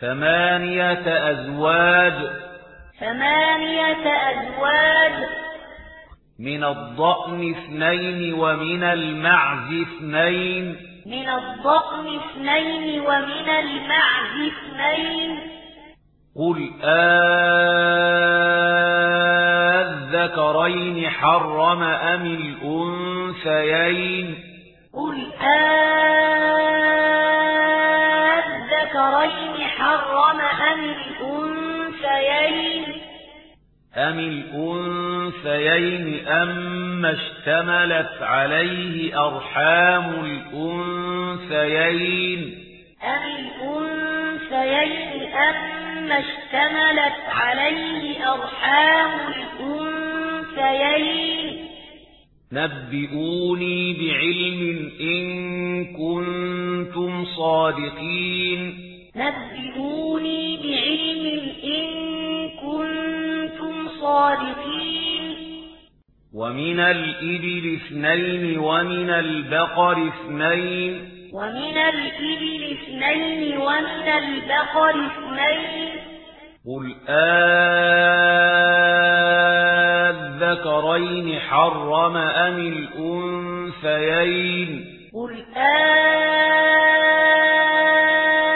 ثمانية أزواج ثمانية أزواج من الضأن اثنين ومن المعز اثنين من الضأن اثنين ومن المعز اثنين قل آذكرين حرم أم الأنثيين قل آذكرين الذكرين حرم أم الأنثيين؟ أم الأنثيين أم اشتملت عليه أرحام الأنثيين؟ أم الأنثيين أم اشتملت عليه أرحام الأنثيين؟ نبئوني بعلم إن كنت الصادقين نبئوني بعلم إن كنتم صادقين. ومن الإبل اثنين ومن البقر اثنين. ومن الإبل اثنين ومن البقر اثنين. قل آذكرين حرم أم الأنثيين. قل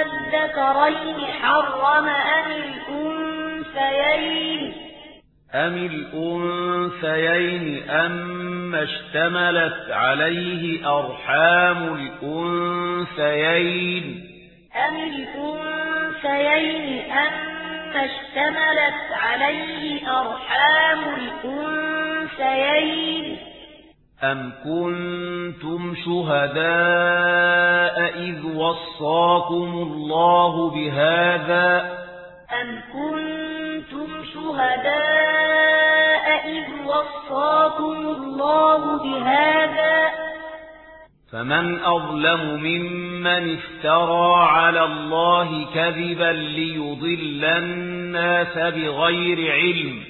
أذكرين حرم أم الأنثيين أم الأنثيين أم اشتملت عليه أرحام الأنثيين أم الأنثيين أم اشتملت عليه أرحام الأنثيين أَمْ كُنْتُمْ شُهَدَاءَ إِذْ وَصَّاكُمُ اللَّهُ بِهَذَا أَمْ كُنْتُمْ شُهَدَاءَ إِذْ وَصَّاكُمُ اللَّهُ بِهَذَا فَمَنْ أَظْلَمُ مِمَّنِ افْتَرَى عَلَى اللَّهِ كَذِبًا لِيُضِلَّ النَّاسَ بِغَيْرِ عِلْمٍ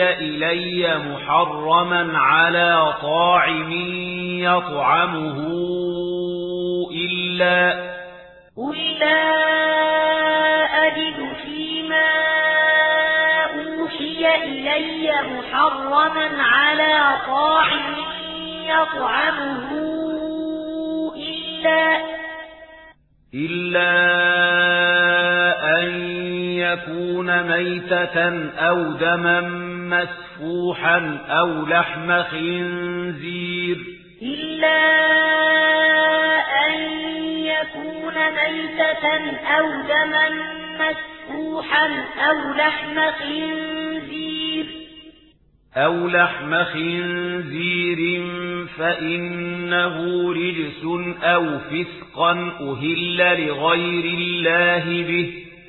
إِلَيَّ مُحَرَّمًا عَلَى طَاعِمٍ يَطْعَمُهُ إِلَّا قُلْ لَا أَجِدُ فِيمَا أُوحِيَ إِلَيَّ مُحَرَّمًا عَلَى طَاعِمٍ يَطْعَمُهُ إِلَّا إِلَّا تكون ميتة أو دما مسفوحا أو لحم خنزير. إلا أن يكون ميتة أو دما مسفوحا أو لحم خنزير. أو لحم خنزير فإنه رجس أو فسقا أهل لغير الله به.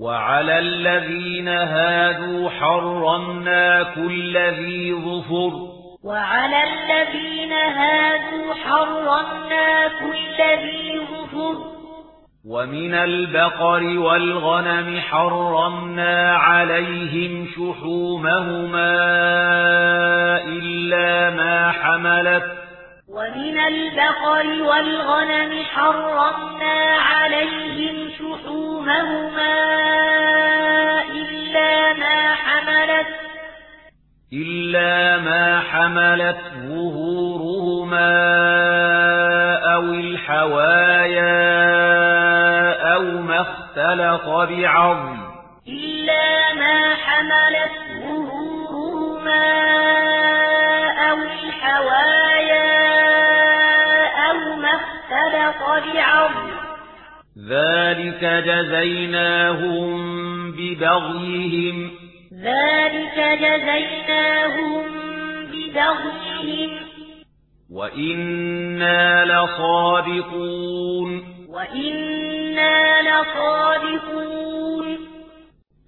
وعلى الذين هادوا حرمنا كل ذي ظفر. وعلى الذين هادوا حرمنا كل ذي ظفر. ومن البقر والغنم حرمنا عليهم شحومهما إلا ما حملت ومن البقر والغنم حرمنا عليهم شحومهما إلا ما حملت إلا ما حملت ظهورهما أو الحوايا أو ما اختلط بعظم. إلا ما حملت ظهورهما ذلك جزيناهم ببغيهم ذلك جزيناهم ببغيهم. وإنا لصادقون وإنا لصادقون.